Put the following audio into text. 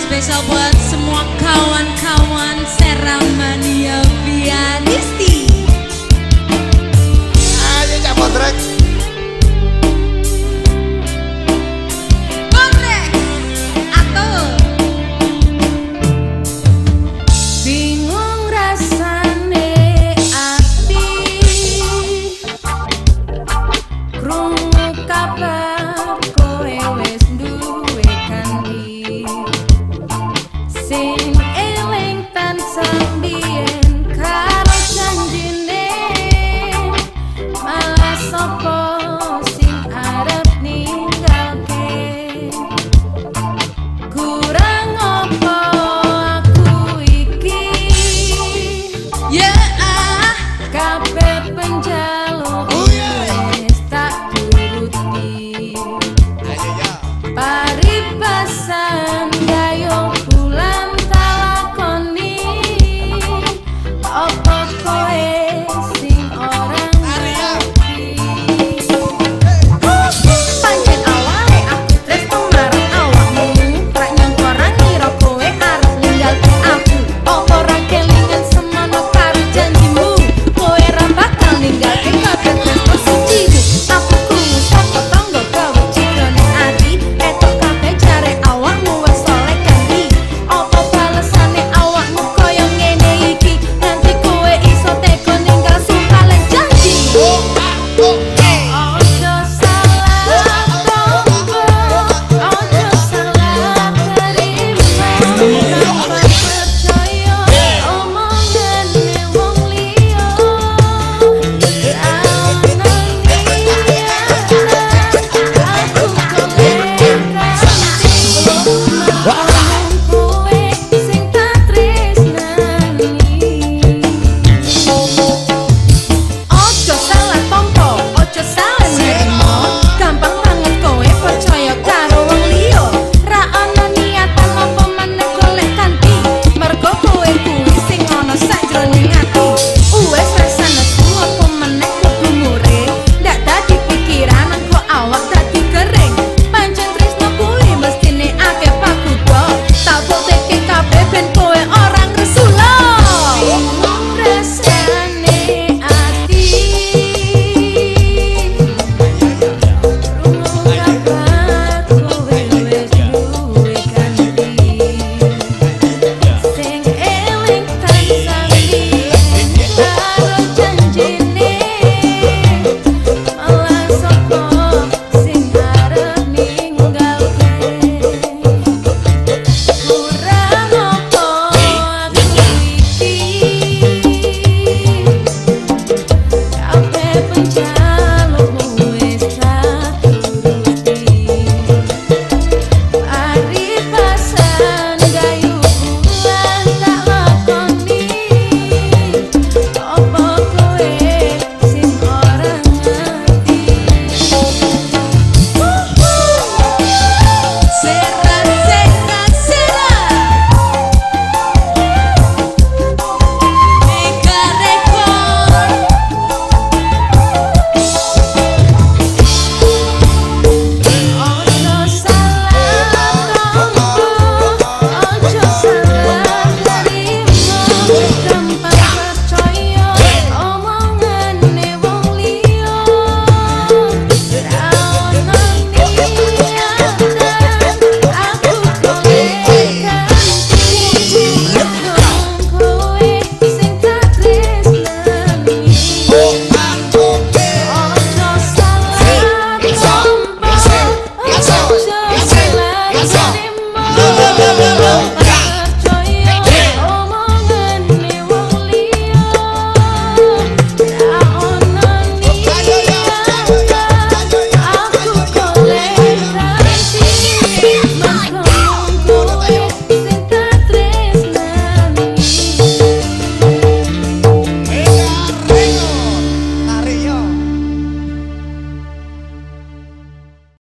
spesial buat semua kawan-kawan Seramania apa